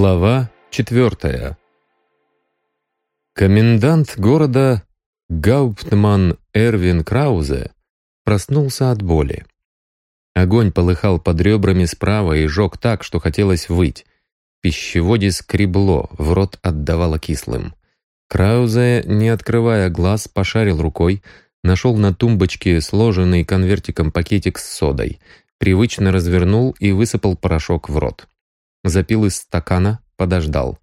Глава четвертая. Комендант города Гауптман Эрвин Краузе проснулся от боли. Огонь полыхал под ребрами справа и жег так, что хотелось выть. Пищеводе скребло, в рот отдавало кислым. Краузе, не открывая глаз, пошарил рукой, нашел на тумбочке сложенный конвертиком пакетик с содой, привычно развернул и высыпал порошок в рот запил из стакана, подождал.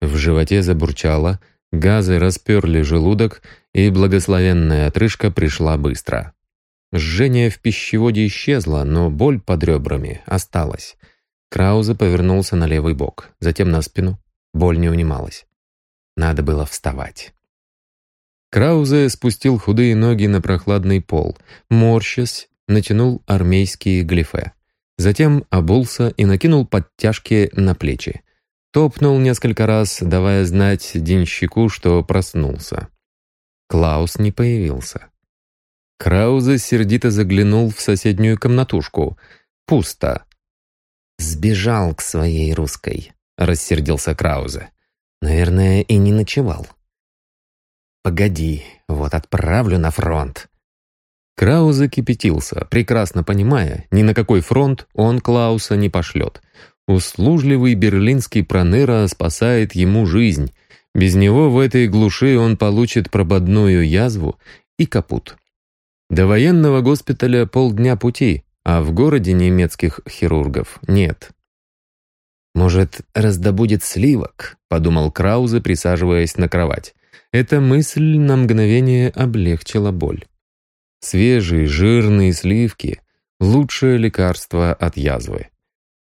В животе забурчало, газы расперли желудок, и благословенная отрыжка пришла быстро. Жжение в пищеводе исчезло, но боль под ребрами осталась. Краузе повернулся на левый бок, затем на спину. Боль не унималась. Надо было вставать. Краузе спустил худые ноги на прохладный пол, морщась, натянул армейские глифе. Затем обулся и накинул подтяжки на плечи. Топнул несколько раз, давая знать денщику, что проснулся. Клаус не появился. Краузе сердито заглянул в соседнюю комнатушку. Пусто. «Сбежал к своей русской», — рассердился Краузе. «Наверное, и не ночевал». «Погоди, вот отправлю на фронт. Краузе кипятился, прекрасно понимая, ни на какой фронт он Клауса не пошлет. Услужливый берлинский проныра спасает ему жизнь. Без него в этой глуши он получит прободную язву и капут. До военного госпиталя полдня пути, а в городе немецких хирургов нет. «Может, раздобудет сливок?» — подумал Краузе, присаживаясь на кровать. Эта мысль на мгновение облегчила боль. Свежие, жирные сливки — лучшее лекарство от язвы.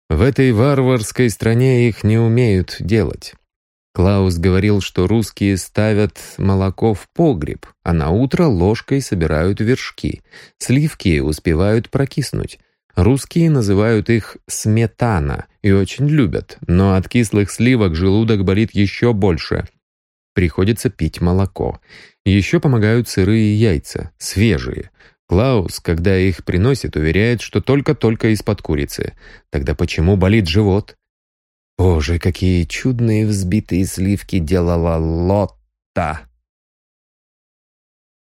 В этой варварской стране их не умеют делать. Клаус говорил, что русские ставят молоко в погреб, а на утро ложкой собирают вершки. Сливки успевают прокиснуть. Русские называют их сметана и очень любят, но от кислых сливок желудок болит еще больше. Приходится пить молоко. Еще помогают сырые яйца, свежие. Клаус, когда их приносит, уверяет, что только-только из-под курицы. Тогда почему болит живот? Боже, какие чудные взбитые сливки делала Лотта!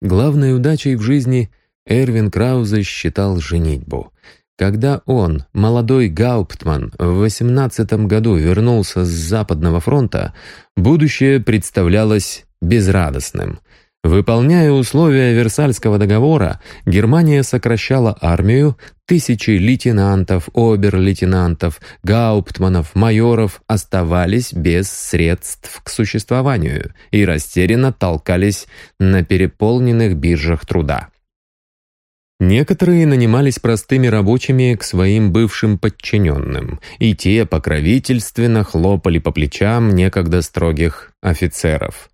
Главной удачей в жизни Эрвин Краузе считал женитьбу. Когда он, молодой Гауптман, в 18 году вернулся с Западного фронта, будущее представлялось безрадостным. Выполняя условия Версальского договора, Германия сокращала армию, тысячи лейтенантов, обер-лейтенантов, гауптманов, майоров оставались без средств к существованию и растерянно толкались на переполненных биржах труда. Некоторые нанимались простыми рабочими к своим бывшим подчиненным, и те покровительственно хлопали по плечам некогда строгих офицеров.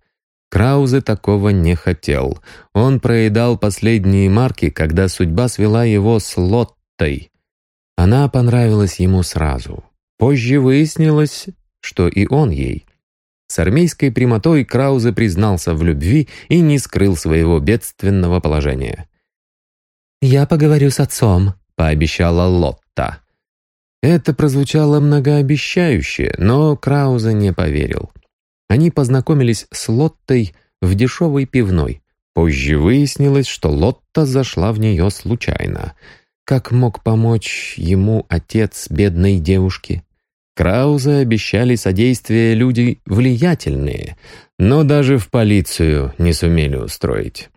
Краузе такого не хотел. Он проедал последние марки, когда судьба свела его с Лоттой. Она понравилась ему сразу. Позже выяснилось, что и он ей. С армейской прямотой Краузе признался в любви и не скрыл своего бедственного положения. «Я поговорю с отцом», — пообещала Лотта. Это прозвучало многообещающе, но Краузе не поверил. Они познакомились с Лоттой в дешевой пивной. Позже выяснилось, что Лотта зашла в нее случайно. Как мог помочь ему отец бедной девушки? Краузе обещали содействие люди влиятельные, но даже в полицию не сумели устроить.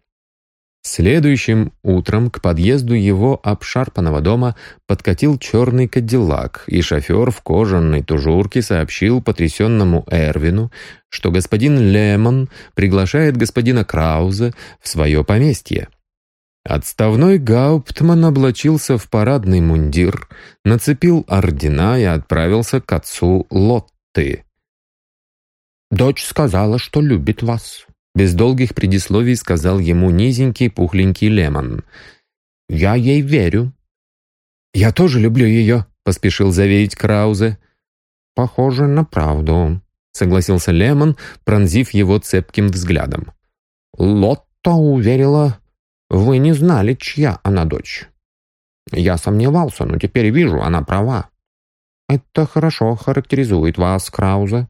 Следующим утром к подъезду его обшарпанного дома подкатил черный кадиллак, и шофер в кожаной тужурке сообщил потрясенному Эрвину, что господин Лемон приглашает господина Краузе в свое поместье. Отставной Гауптман облачился в парадный мундир, нацепил ордена и отправился к отцу Лотты. «Дочь сказала, что любит вас», без долгих предисловий сказал ему низенький пухленький Лемон. «Я ей верю». «Я тоже люблю ее», — поспешил заверить Краузе. «Похоже на правду», — согласился Лемон, пронзив его цепким взглядом. «Лотто уверила, вы не знали, чья она дочь. Я сомневался, но теперь вижу, она права. «Это хорошо характеризует вас, Краузе.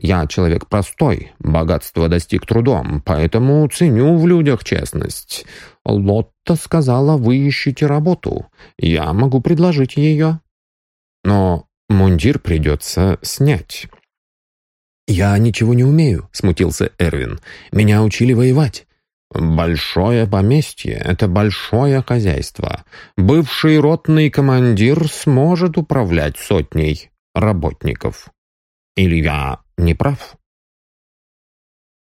Я человек простой, богатство достиг трудом, поэтому ценю в людях честность. Лотта сказала, вы ищете работу. Я могу предложить ее. Но мундир придется снять». «Я ничего не умею», — смутился Эрвин. «Меня учили воевать». «Большое поместье — это большое хозяйство. Бывший ротный командир сможет управлять сотней работников. Или я не прав?»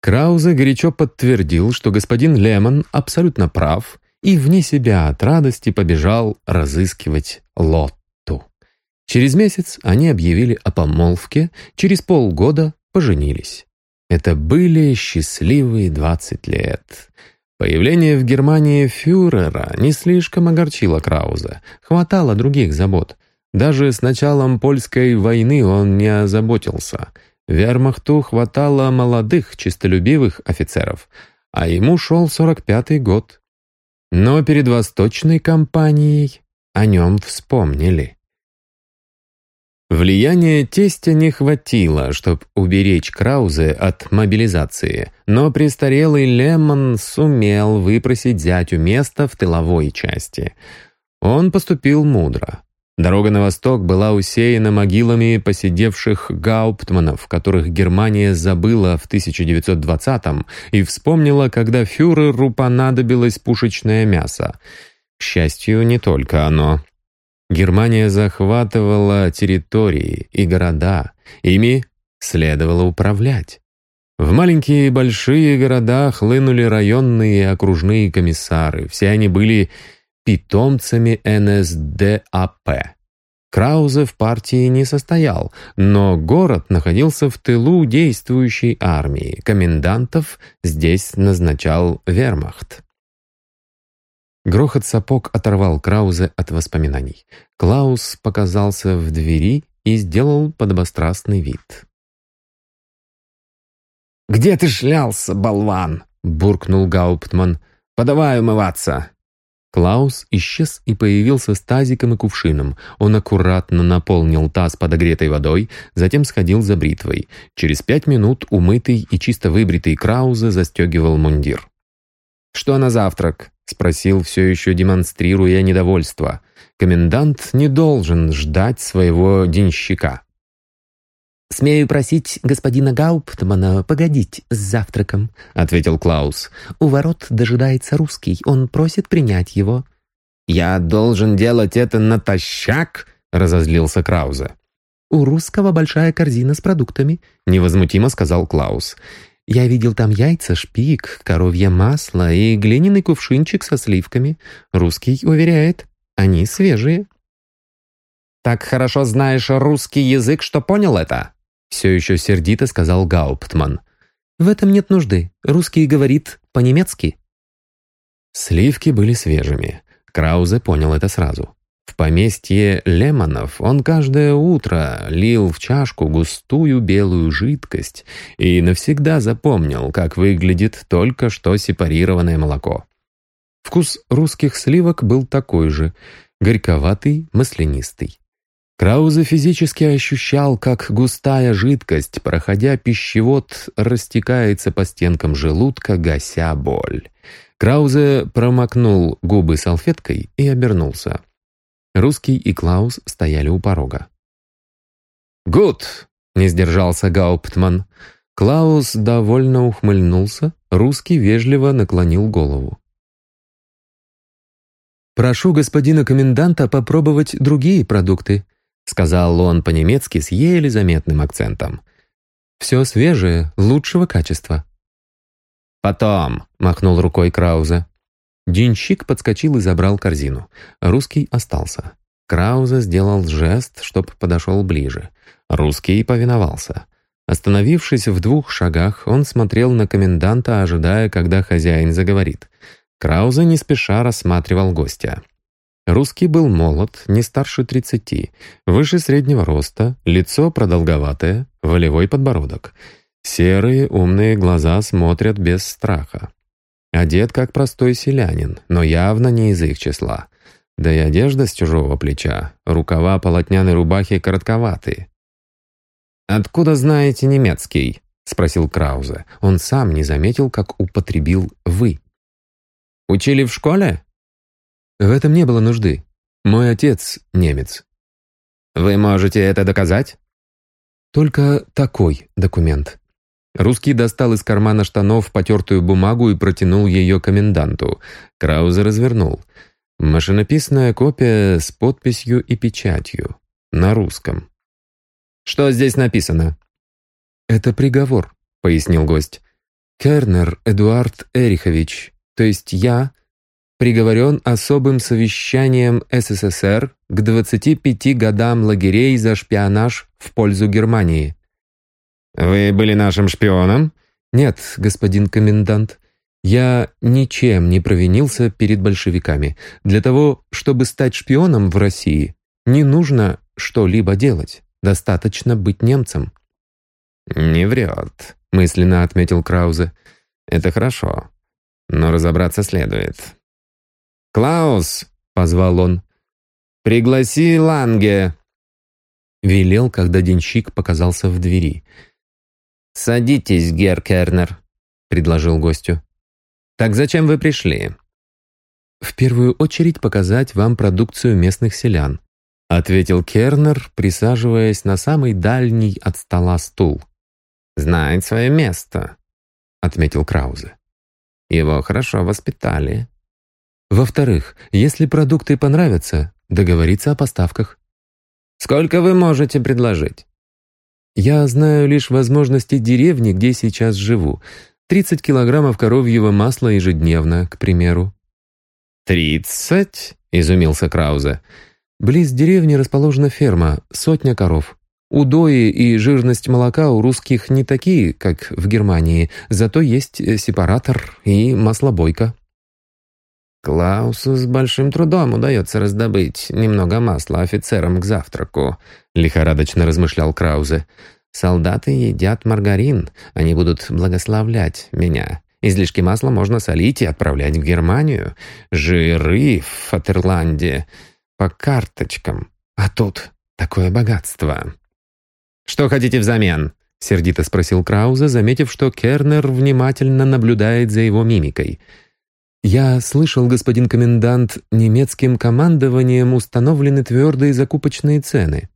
Краузе горячо подтвердил, что господин Лемон абсолютно прав, и вне себя от радости побежал разыскивать Лотту. Через месяц они объявили о помолвке, через полгода поженились. Это были счастливые двадцать лет. Появление в Германии фюрера не слишком огорчило Крауза. Хватало других забот. Даже с началом польской войны он не озаботился. Вермахту хватало молодых, чистолюбивых офицеров, а ему шел 45-й год. Но перед Восточной кампанией о нем вспомнили. Влияния тестя не хватило, чтобы уберечь Краузе от мобилизации, но престарелый Лемон сумел выпросить зятю место в тыловой части. Он поступил мудро. Дорога на восток была усеяна могилами посидевших гауптманов, которых Германия забыла в 1920-м и вспомнила, когда фюреру понадобилось пушечное мясо. К счастью, не только оно. Германия захватывала территории и города, ими следовало управлять. В маленькие и большие города хлынули районные и окружные комиссары. Все они были питомцами НСДАП. Краузе в партии не состоял, но город находился в тылу действующей армии. Комендантов здесь назначал вермахт. Грохот сапог оторвал Краузе от воспоминаний. Клаус показался в двери и сделал подобострастный вид. «Где ты шлялся, болван?» — буркнул Гауптман. «Подавай умываться!» Клаус исчез и появился с тазиком и кувшином. Он аккуратно наполнил таз подогретой водой, затем сходил за бритвой. Через пять минут умытый и чисто выбритый Краузе застегивал мундир. «Что на завтрак?» — спросил, все еще демонстрируя недовольство. «Комендант не должен ждать своего денщика». «Смею просить господина Гауптмана погодить с завтраком», — ответил Клаус. «У ворот дожидается русский, он просит принять его». «Я должен делать это натощак?» — разозлился Краузе. «У русского большая корзина с продуктами», — невозмутимо сказал Клаус. Я видел там яйца, шпик, коровье масло и глиняный кувшинчик со сливками. Русский уверяет, они свежие». «Так хорошо знаешь русский язык, что понял это?» Все еще сердито сказал Гауптман. «В этом нет нужды. Русский говорит по-немецки». Сливки были свежими. Краузе понял это сразу. В поместье Лемонов он каждое утро лил в чашку густую белую жидкость и навсегда запомнил, как выглядит только что сепарированное молоко. Вкус русских сливок был такой же, горьковатый, маслянистый. Краузе физически ощущал, как густая жидкость, проходя пищевод, растекается по стенкам желудка, гася боль. Краузе промокнул губы салфеткой и обернулся. Русский и Клаус стояли у порога. «Гуд!» — не сдержался Гауптман. Клаус довольно ухмыльнулся, русский вежливо наклонил голову. «Прошу господина коменданта попробовать другие продукты», сказал он по-немецки с еле заметным акцентом. «Все свежее, лучшего качества». «Потом», — махнул рукой Крауза. Денщик подскочил и забрал корзину. Русский остался. Крауза сделал жест, чтоб подошел ближе. Русский повиновался. Остановившись в двух шагах, он смотрел на коменданта, ожидая, когда хозяин заговорит. Крауза не спеша рассматривал гостя. Русский был молод, не старше тридцати, выше среднего роста, лицо продолговатое, волевой подбородок. Серые умные глаза смотрят без страха. Одет как простой селянин, но явно не из их числа. Да и одежда с чужого плеча, рукава полотняной рубахи коротковатые. «Откуда знаете немецкий?» — спросил Краузе. Он сам не заметил, как употребил «вы». «Учили в школе?» «В этом не было нужды. Мой отец немец». «Вы можете это доказать?» «Только такой документ». Русский достал из кармана штанов потертую бумагу и протянул ее коменданту. Краузе развернул. Машинописная копия с подписью и печатью. На русском. «Что здесь написано?» «Это приговор», — пояснил гость. «Кернер Эдуард Эрихович, то есть я, приговорен особым совещанием СССР к 25 годам лагерей за шпионаж в пользу Германии». «Вы были нашим шпионом?» «Нет, господин комендант. Я ничем не провинился перед большевиками. Для того, чтобы стать шпионом в России, не нужно что-либо делать. Достаточно быть немцем». «Не врет», — мысленно отметил Краузе. «Это хорошо, но разобраться следует». «Клаус!» — позвал он. «Пригласи Ланге!» Велел, когда денщик показался в двери. «Садитесь, Гер Кернер», — предложил гостю. «Так зачем вы пришли?» «В первую очередь показать вам продукцию местных селян», — ответил Кернер, присаживаясь на самый дальний от стола стул. «Знает свое место», — отметил Краузе. «Его хорошо воспитали». «Во-вторых, если продукты понравятся, договориться о поставках». «Сколько вы можете предложить?» «Я знаю лишь возможности деревни, где сейчас живу. 30 килограммов коровьего масла ежедневно, к примеру». «Тридцать?» — изумился Краузе. Близ деревни расположена ферма, сотня коров. Удои и жирность молока у русских не такие, как в Германии, зато есть сепаратор и маслобойка. «Клаусу с большим трудом удается раздобыть немного масла офицерам к завтраку», — лихорадочно размышлял Краузе. «Солдаты едят маргарин, они будут благословлять меня. Излишки масла можно солить и отправлять в Германию. Жиры в Фатерланде по карточкам. А тут такое богатство. «Что хотите взамен?» — сердито спросил Краузе, заметив, что Кернер внимательно наблюдает за его мимикой. «Я слышал, господин комендант, немецким командованием установлены твердые закупочные цены».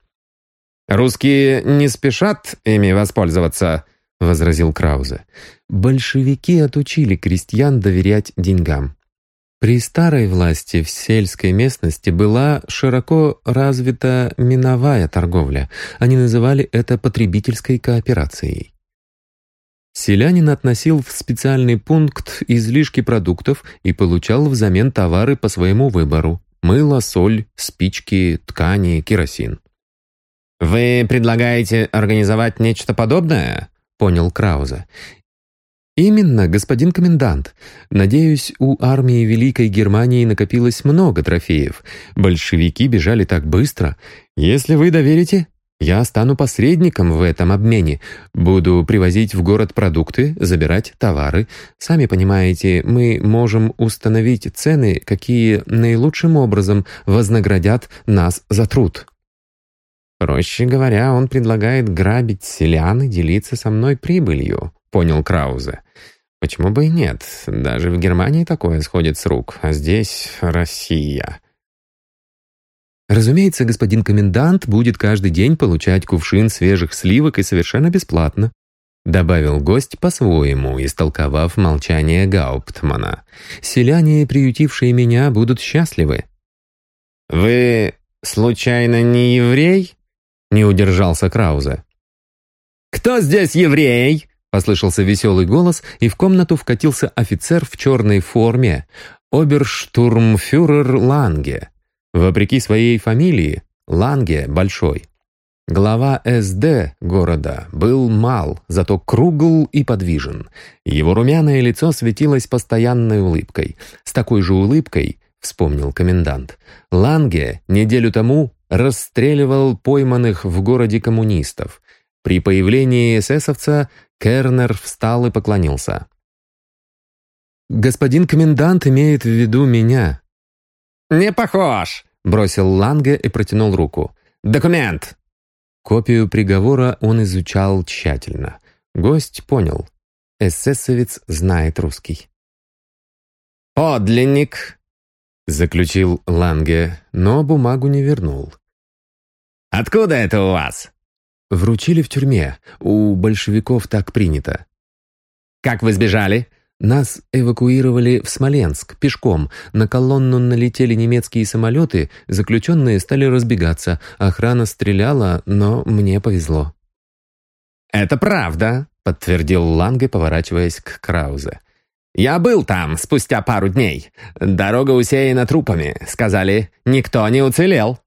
«Русские не спешат ими воспользоваться», — возразил Краузе. «Большевики отучили крестьян доверять деньгам. При старой власти в сельской местности была широко развита миновая торговля. Они называли это потребительской кооперацией. Селянин относил в специальный пункт излишки продуктов и получал взамен товары по своему выбору – мыло, соль, спички, ткани, керосин. «Вы предлагаете организовать нечто подобное?» — понял Краузе. «Именно, господин комендант. Надеюсь, у армии Великой Германии накопилось много трофеев. Большевики бежали так быстро. Если вы доверите, я стану посредником в этом обмене. Буду привозить в город продукты, забирать товары. Сами понимаете, мы можем установить цены, какие наилучшим образом вознаградят нас за труд». «Проще говоря, он предлагает грабить селян и делиться со мной прибылью», — понял Краузе. Почему бы и нет? Даже в Германии такое сходит с рук, а здесь Россия. Разумеется, господин комендант будет каждый день получать кувшин свежих сливок и совершенно бесплатно. Добавил гость по-своему, истолковав молчание Гауптмана. «Селяне, приютившие меня, будут счастливы». «Вы, случайно, не еврей?» — не удержался Краузе. «Кто здесь еврей?» Послышался веселый голос, и в комнату вкатился офицер в черной форме, оберштурмфюрер Ланге. Вопреки своей фамилии, Ланге большой. Глава СД города был мал, зато кругл и подвижен. Его румяное лицо светилось постоянной улыбкой. С такой же улыбкой, вспомнил комендант, Ланге неделю тому расстреливал пойманных в городе коммунистов. При появлении эсэсовца Кернер встал и поклонился. «Господин комендант имеет в виду меня». «Не похож», — бросил Ланге и протянул руку. «Документ!» Копию приговора он изучал тщательно. Гость понял. Эсэсовец знает русский. «Подлинник», — заключил Ланге, но бумагу не вернул. «Откуда это у вас?» «Вручили в тюрьме. У большевиков так принято». «Как вы сбежали?» Нас эвакуировали в Смоленск пешком. На колонну налетели немецкие самолеты, заключенные стали разбегаться. Охрана стреляла, но мне повезло. «Это правда», — подтвердил Ланге, поворачиваясь к Краузе. «Я был там спустя пару дней. Дорога усеяна трупами. Сказали, никто не уцелел».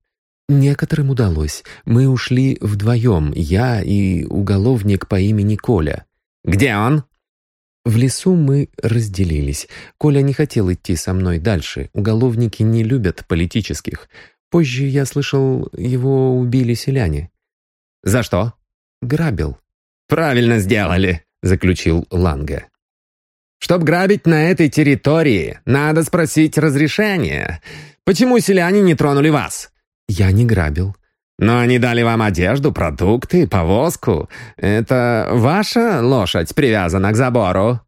«Некоторым удалось. Мы ушли вдвоем, я и уголовник по имени Коля». «Где он?» В лесу мы разделились. Коля не хотел идти со мной дальше. Уголовники не любят политических. Позже я слышал, его убили селяне. «За что?» «Грабил». «Правильно сделали», — заключил Ланга. «Чтоб грабить на этой территории, надо спросить разрешения. Почему селяне не тронули вас?» «Я не грабил». «Но они дали вам одежду, продукты, повозку. Это ваша лошадь привязана к забору?»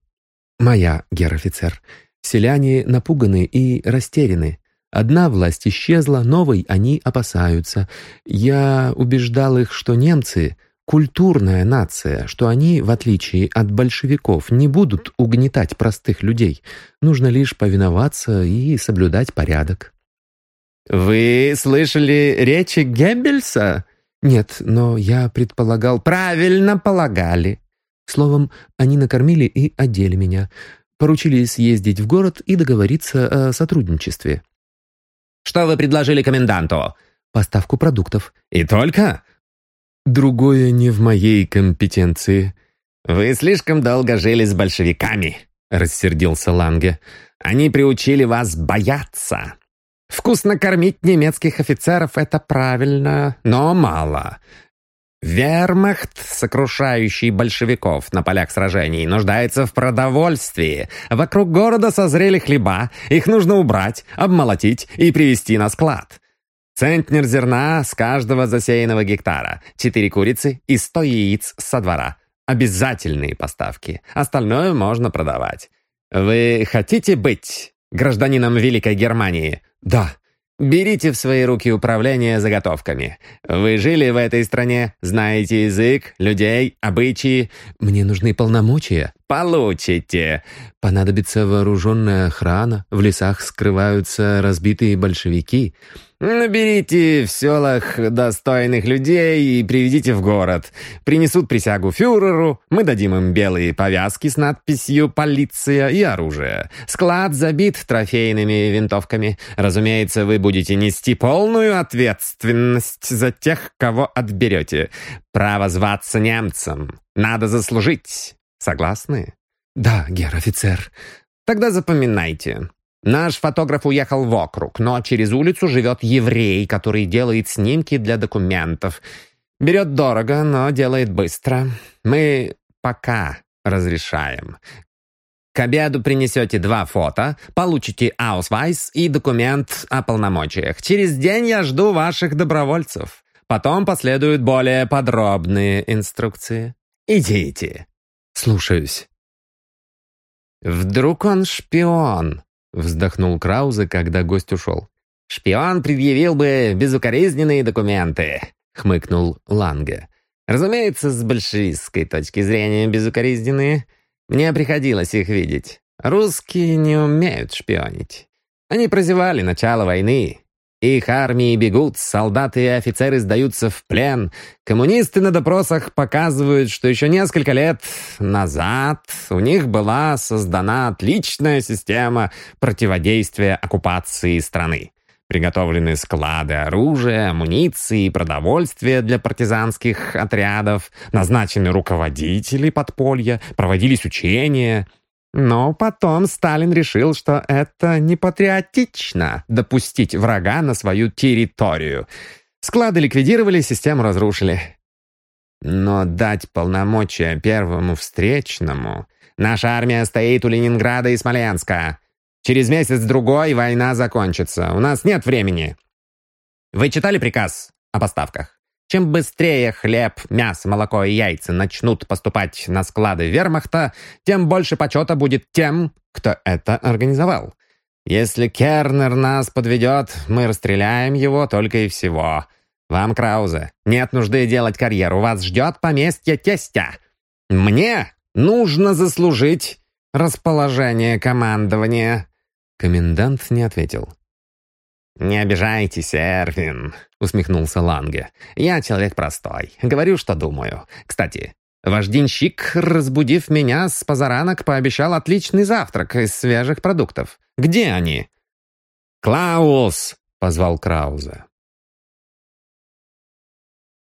«Моя, гер-офицер. Селяне напуганы и растеряны. Одна власть исчезла, новой они опасаются. Я убеждал их, что немцы — культурная нация, что они, в отличие от большевиков, не будут угнетать простых людей. Нужно лишь повиноваться и соблюдать порядок». «Вы слышали речи Геббельса?» «Нет, но я предполагал...» «Правильно полагали». Словом, они накормили и одели меня. Поручили съездить в город и договориться о сотрудничестве. «Что вы предложили коменданту?» «Поставку продуктов». «И только?» «Другое не в моей компетенции». «Вы слишком долго жили с большевиками», — рассердился Ланге. «Они приучили вас бояться». Вкусно кормить немецких офицеров — это правильно, но мало. Вермахт, сокрушающий большевиков на полях сражений, нуждается в продовольствии. Вокруг города созрели хлеба, их нужно убрать, обмолотить и привезти на склад. Центнер зерна с каждого засеянного гектара, четыре курицы и сто яиц со двора. Обязательные поставки. Остальное можно продавать. Вы хотите быть гражданином Великой Германии? «Да». «Берите в свои руки управление заготовками. Вы жили в этой стране, знаете язык, людей, обычаи». «Мне нужны полномочия». «Получите». «Понадобится вооруженная охрана. В лесах скрываются разбитые большевики». Наберите в селах достойных людей и приведите в город. Принесут присягу фюреру, мы дадим им белые повязки с надписью «Полиция» и оружие. Склад забит трофейными винтовками. Разумеется, вы будете нести полную ответственность за тех, кого отберете. Право зваться немцем. Надо заслужить. Согласны? Да, герр офицер. Тогда запоминайте. Наш фотограф уехал в округ, но через улицу живет еврей, который делает снимки для документов. Берет дорого, но делает быстро. Мы пока разрешаем. К обеду принесете два фото, получите аусвайс и документ о полномочиях. Через день я жду ваших добровольцев. Потом последуют более подробные инструкции. Идите. Слушаюсь. Вдруг он шпион? Вздохнул Краузе, когда гость ушел. «Шпион предъявил бы безукоризненные документы», — хмыкнул Ланге. «Разумеется, с большевистской точки зрения безукоризненные. Мне приходилось их видеть. Русские не умеют шпионить. Они прозевали начало войны, их армии бегут, солдаты и офицеры сдаются в плен. Коммунисты на допросах показывают, что еще несколько лет назад у них была создана отличная система противодействия оккупации страны. Приготовлены склады оружия, амуниции и продовольствия для партизанских отрядов, назначены руководители подполья, проводились учения — но потом Сталин решил, что это не патриотично допустить врага на свою территорию. Склады ликвидировали, систему разрушили. Но дать полномочия первому встречному... Наша армия стоит у Ленинграда и Смоленска. Через месяц-другой война закончится. У нас нет времени. Вы читали приказ о поставках? Чем быстрее хлеб, мясо, молоко и яйца начнут поступать на склады вермахта, тем больше почета будет тем, кто это организовал. Если Кернер нас подведет, мы расстреляем его только и всего. Вам, Краузе, нет нужды делать карьеру, вас ждет поместье тестя. Мне нужно заслужить расположение командования». Комендант не ответил. «Не обижайтесь, Эрвин», — усмехнулся Ланге. «Я человек простой. Говорю, что думаю. Кстати, ваш денщик, разбудив меня с позаранок, пообещал отличный завтрак из свежих продуктов. Где они?» «Клаус!» — позвал Краузе.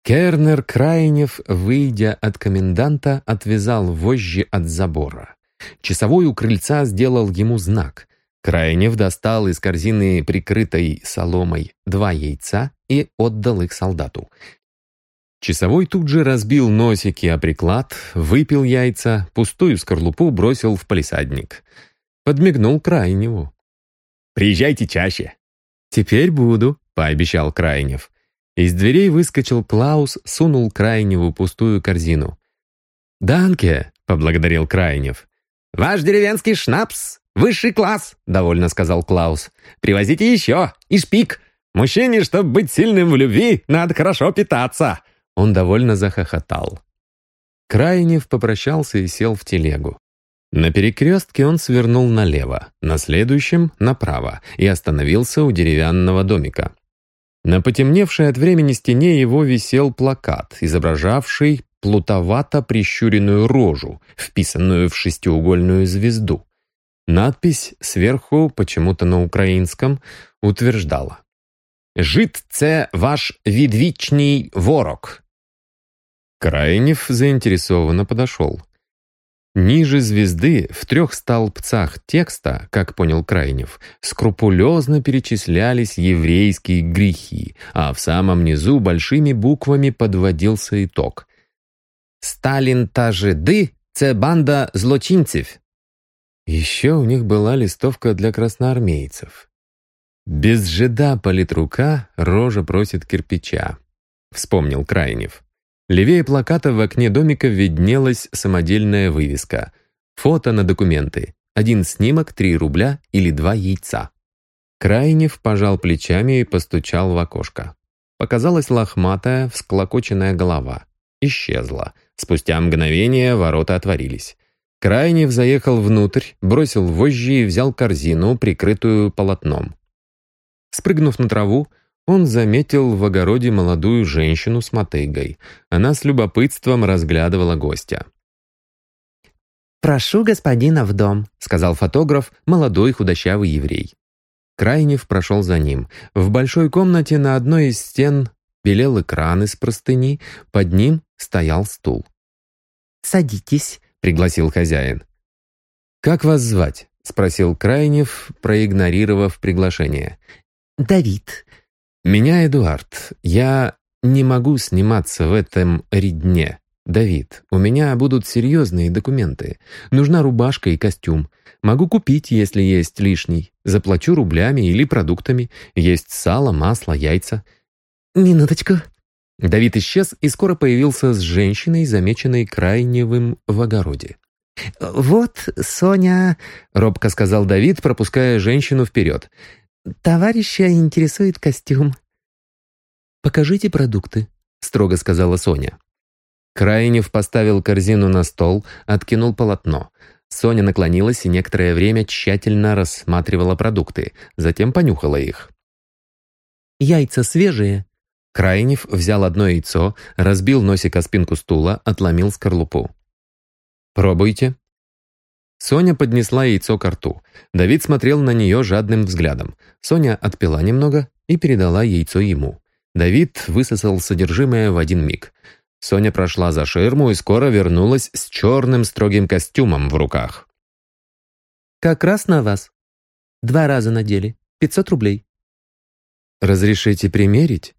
Кернер Крайнев, выйдя от коменданта, отвязал вожжи от забора. Часовой у крыльца сделал ему знак. Крайнев достал из корзины, прикрытой соломой, два яйца и отдал их солдату. Часовой тут же разбил носики о приклад, выпил яйца, пустую скорлупу бросил в палисадник. Подмигнул Крайневу. «Приезжайте чаще». «Теперь буду», — пообещал Крайнев. Из дверей выскочил Клаус, сунул Крайневу пустую корзину. «Данке!» — поблагодарил Крайнев. «Ваш деревенский шнапс! Высший класс!» — довольно сказал Клаус. «Привозите еще! И шпик! Мужчине, чтобы быть сильным в любви, надо хорошо питаться!» Он довольно захохотал. Крайнев попрощался и сел в телегу. На перекрестке он свернул налево, на следующем — направо, и остановился у деревянного домика. На потемневшей от времени стене его висел плакат, изображавший плутовато прищуренную рожу, вписанную в шестиугольную звезду. Надпись сверху, почему-то на украинском, утверждала «Жит це ваш відвічний ворог». Крайнев заинтересованно подошел. Ниже звезды, в трех столбцах текста, как понял Крайнев, скрупулезно перечислялись еврейские грехи, а в самом низу большими буквами подводился итог. «Сталин та жиды — це банда злочинцев». Еще у них была листовка для красноармейцев. «Без жида политрука рожа просит кирпича», — вспомнил Крайнев. Левее плаката в окне домика виднелась самодельная вывеска. Фото на документы. Один снимок, три рубля или два яйца. Крайнев пожал плечами и постучал в окошко. Показалась лохматая, всклокоченная голова. Исчезла. Спустя мгновение ворота отворились. Крайнев заехал внутрь, бросил вожжи и взял корзину, прикрытую полотном. Спрыгнув на траву, он заметил в огороде молодую женщину с мотыгой. Она с любопытством разглядывала гостя. «Прошу господина в дом», — сказал фотограф, молодой худощавый еврей. Крайнев прошел за ним. В большой комнате на одной из стен белел экран из простыни, под ним стоял стул. «Садитесь», — пригласил хозяин. «Как вас звать?» — спросил Крайнев, проигнорировав приглашение. «Давид. «Меня Эдуард. Я не могу сниматься в этом редне. Давид, у меня будут серьезные документы. Нужна рубашка и костюм. Могу купить, если есть лишний. Заплачу рублями или продуктами. Есть сало, масло, яйца». «Минуточку». Давид исчез и скоро появился с женщиной, замеченной Крайневым в огороде. «Вот, Соня», — робко сказал Давид, пропуская женщину вперед. «Товарища интересует костюм». «Покажите продукты», — строго сказала Соня. Крайнев поставил корзину на стол, откинул полотно. Соня наклонилась и некоторое время тщательно рассматривала продукты, затем понюхала их. «Яйца свежие?» Крайнев взял одно яйцо, разбил носик о спинку стула, отломил скорлупу. «Пробуйте», Соня поднесла яйцо к рту. Давид смотрел на нее жадным взглядом. Соня отпила немного и передала яйцо ему. Давид высосал содержимое в один миг. Соня прошла за ширму и скоро вернулась с черным строгим костюмом в руках. «Как раз на вас. Два раза надели. Пятьсот рублей». «Разрешите примерить?»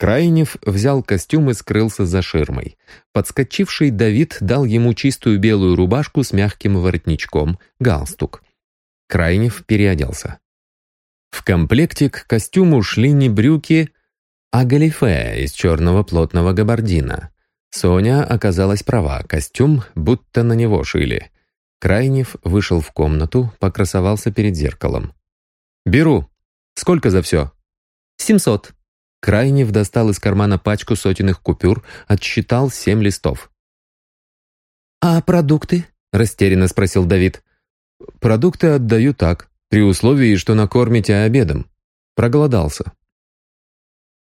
Крайнев взял костюм и скрылся за ширмой. Подскочивший Давид дал ему чистую белую рубашку с мягким воротничком, галстук. Крайнев переоделся. В комплекте к костюму шли не брюки, а галифе из черного плотного габардина. Соня оказалась права, костюм будто на него шили. Крайнев вышел в комнату, покрасовался перед зеркалом. «Беру. Сколько за все?» «Семьсот». Крайнев достал из кармана пачку сотенных купюр, отсчитал семь листов. «А продукты?» — растерянно спросил Давид. «Продукты отдаю так, при условии, что накормите обедом. Проголодался».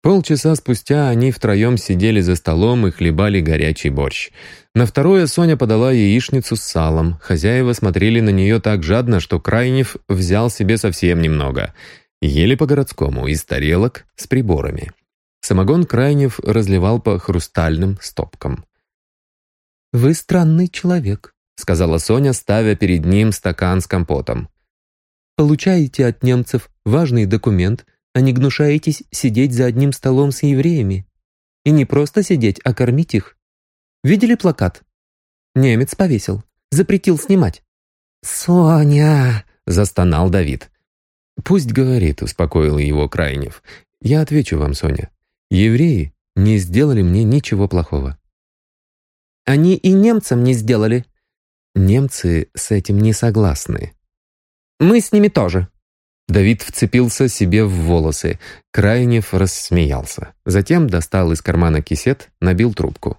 Полчаса спустя они втроем сидели за столом и хлебали горячий борщ. На второе Соня подала яичницу с салом. Хозяева смотрели на нее так жадно, что Крайнев взял себе совсем немного. Ели по-городскому, из тарелок с приборами. Самогон Крайнев разливал по хрустальным стопкам. «Вы странный человек», — сказала Соня, ставя перед ним стакан с компотом. «Получаете от немцев важный документ, а не гнушаетесь сидеть за одним столом с евреями. И не просто сидеть, а кормить их. Видели плакат? Немец повесил, запретил снимать. «Соня!» — застонал Давид. «Пусть говорит», — успокоил его Крайнев. «Я отвечу вам, Соня. Евреи не сделали мне ничего плохого». «Они и немцам не сделали». «Немцы с этим не согласны». «Мы с ними тоже», Давид вцепился себе в волосы. Крайнев рассмеялся. Затем достал из кармана кисет, набил трубку.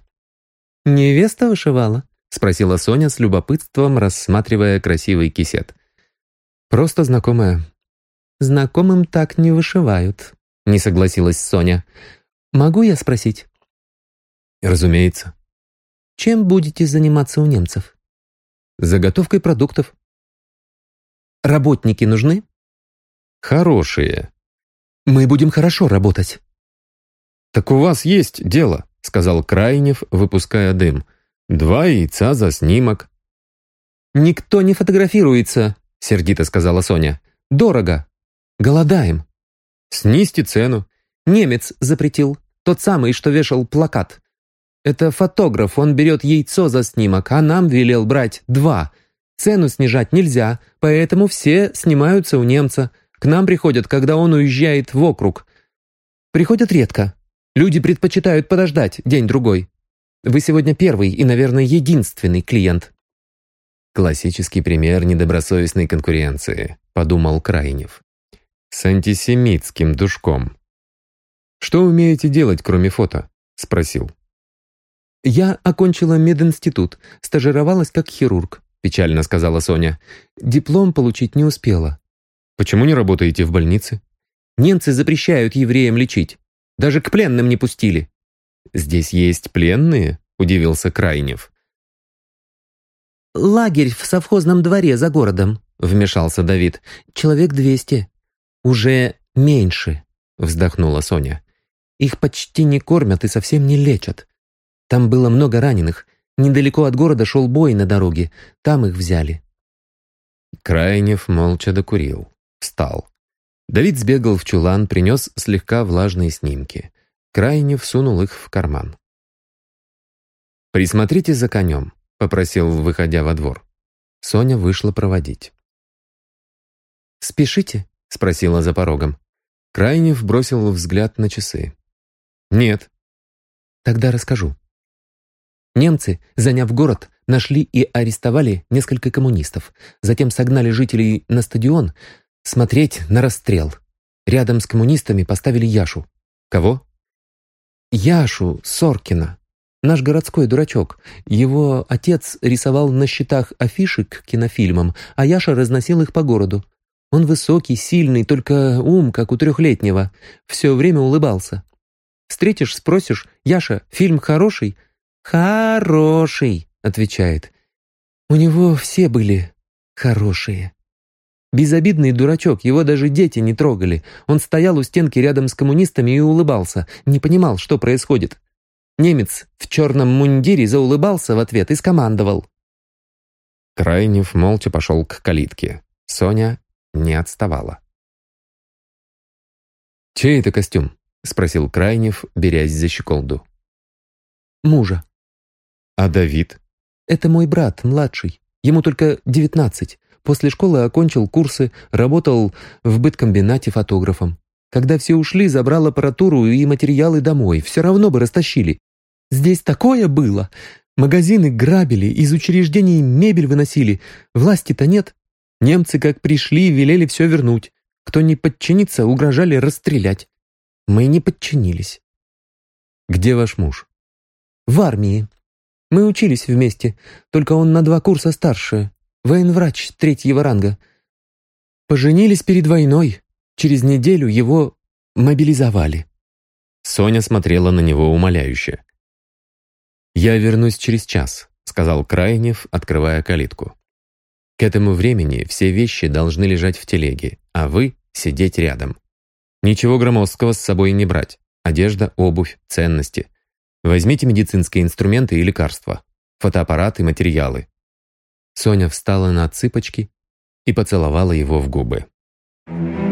«Невеста вышивала?» — спросила Соня с любопытством, рассматривая красивый кисет. «Просто знакомая». «Знакомым так не вышивают», — не согласилась Соня. «Могу я спросить?» «Разумеется». «Чем будете заниматься у немцев?» «Заготовкой продуктов». «Работники нужны?» Хорошие. Мы будем хорошо работать. Так у вас есть дело, сказал Крайнев, выпуская дым. Два яйца за снимок. Никто не фотографируется, сердито сказала Соня. Дорого. Голодаем. Снизьте цену. Немец запретил. Тот самый, что вешал плакат. Это фотограф, он берет яйцо за снимок, а нам велел брать два. Цену снижать нельзя, поэтому все снимаются у немца. К нам приходят, когда он уезжает в округ. Приходят редко. Люди предпочитают подождать день-другой. Вы сегодня первый и, наверное, единственный клиент». «Классический пример недобросовестной конкуренции», — подумал Крайнев. «С антисемитским душком». «Что умеете делать, кроме фото?» — спросил. «Я окончила мединститут, стажировалась как хирург», — печально сказала Соня. «Диплом получить не успела. Почему не работаете в больнице? Немцы запрещают евреям лечить. Даже к пленным не пустили. Здесь есть пленные? Удивился Крайнев. «Лагерь в совхозном дворе за городом», — вмешался Давид. «Человек двести». «Уже меньше», — вздохнула Соня. «Их почти не кормят и совсем не лечат. Там было много раненых. Недалеко от города шел бой на дороге. Там их взяли». Крайнев молча докурил. Встал. Давид сбегал в чулан, принес слегка влажные снимки. Крайне всунул их в карман. «Присмотрите за конем», — попросил, выходя во двор. Соня вышла проводить. «Спешите?» — спросила за порогом. Крайнев бросил взгляд на часы. «Нет». «Тогда расскажу». Немцы, заняв город, нашли и арестовали несколько коммунистов. Затем согнали жителей на стадион, смотреть на расстрел. Рядом с коммунистами поставили Яшу. Кого? Яшу Соркина. Наш городской дурачок. Его отец рисовал на щитах афиши к кинофильмам, а Яша разносил их по городу. Он высокий, сильный, только ум, как у трехлетнего. Все время улыбался. Встретишь, спросишь, «Яша, фильм хороший?» «Хороший», — отвечает. У него все были хорошие. Безобидный дурачок, его даже дети не трогали. Он стоял у стенки рядом с коммунистами и улыбался, не понимал, что происходит. Немец в черном мундире заулыбался в ответ и скомандовал. Крайнев молча пошел к калитке. Соня не отставала. «Чей это костюм?» — спросил Крайнев, берясь за щеколду. «Мужа». «А Давид?» «Это мой брат, младший. Ему только девятнадцать. После школы окончил курсы, работал в быткомбинате фотографом. Когда все ушли, забрал аппаратуру и материалы домой. Все равно бы растащили. Здесь такое было. Магазины грабили, из учреждений мебель выносили. Власти-то нет. Немцы как пришли, велели все вернуть. Кто не подчинится, угрожали расстрелять. Мы не подчинились. «Где ваш муж?» «В армии. Мы учились вместе, только он на два курса старше. Военврач третьего ранга. Поженились перед войной. Через неделю его мобилизовали». Соня смотрела на него умоляюще. «Я вернусь через час», — сказал Крайнев, открывая калитку. «К этому времени все вещи должны лежать в телеге, а вы — сидеть рядом. Ничего громоздкого с собой не брать. Одежда, обувь, ценности. Возьмите медицинские инструменты и лекарства, фотоаппарат и материалы». Соня встала на цыпочки и поцеловала его в губы. Thank you.